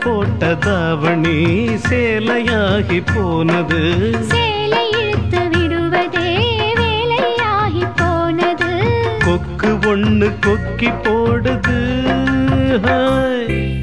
போட்ட தாவணி சேலையாகி போனது. சேலை இழுத்து விடுவதே வேலையாகி போனது. கொக்கு ஒண்ணு கொக்கி போடுது. ஹாய்.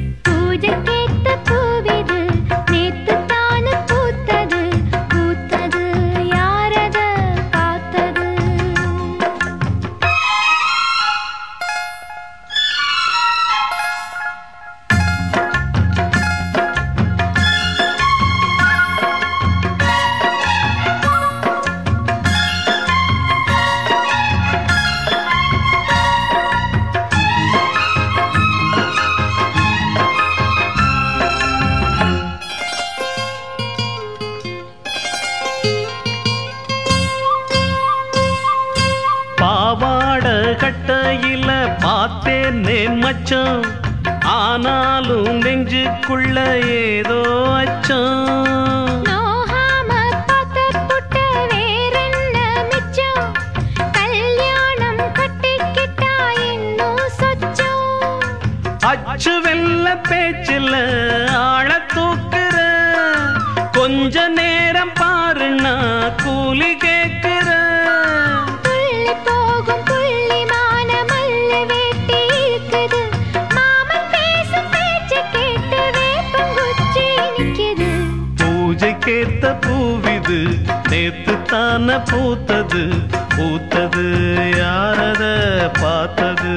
பாவாட கட்டையில பார்த்தேன் நேன் மச்சம். ஆனாலும் நெஞ்சுக்குள்ள ஏதோ அச்சம். பூஜைக்கேத்த பூவிது நேத்து தான பூத்தது. பூத்தது யாரத பார்த்தது?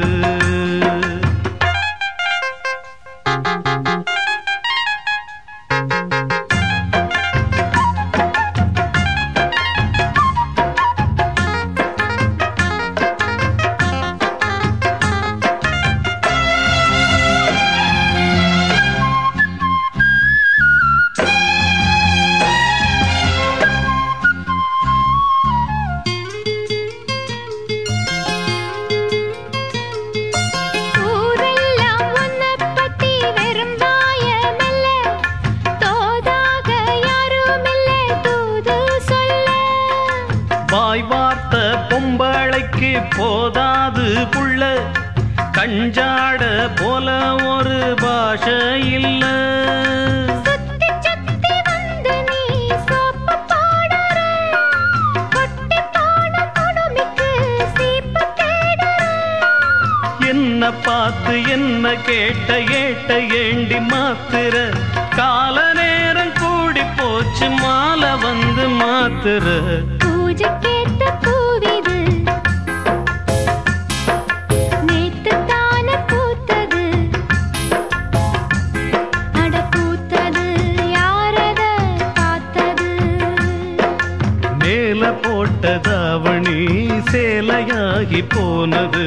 வாய் வார்த்த பொம்பளைக்கு போதாது புள்ள. கஞ்சாட போல ஒரு பாஷை இல்ல. என்ன பார்த்து என்ன கேட்ட ஏட்ட ஏண்டி மாத்துற. கால நேரம் கூடி போச்சு மாலை வந்து மாத்துற. தாவணி சேலையாகி போனது.